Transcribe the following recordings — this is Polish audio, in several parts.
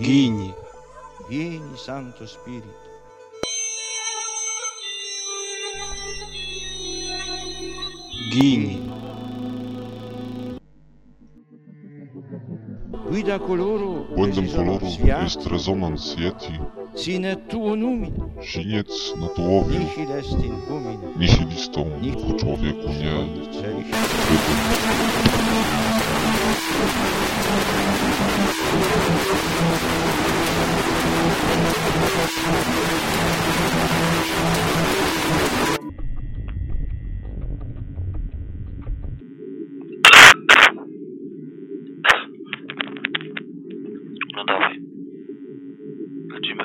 Gini. Gini, Santo Spirito. Gini. Błędem koloru jest rezonans Yeti. Siniec na tułowiu. Nihilistą ku człowieku nie. No dawaj. Lecimy.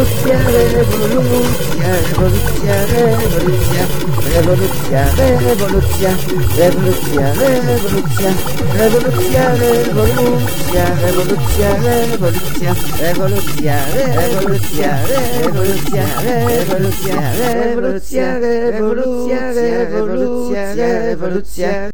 Revoluzione, revoluzione, revoluzione, revoluzione, revoluzione, revoluzione, revoluzione, revoluzione, revoluzione, revoluzione, revoluzione, revoluzione, revoluzione, revoluzione,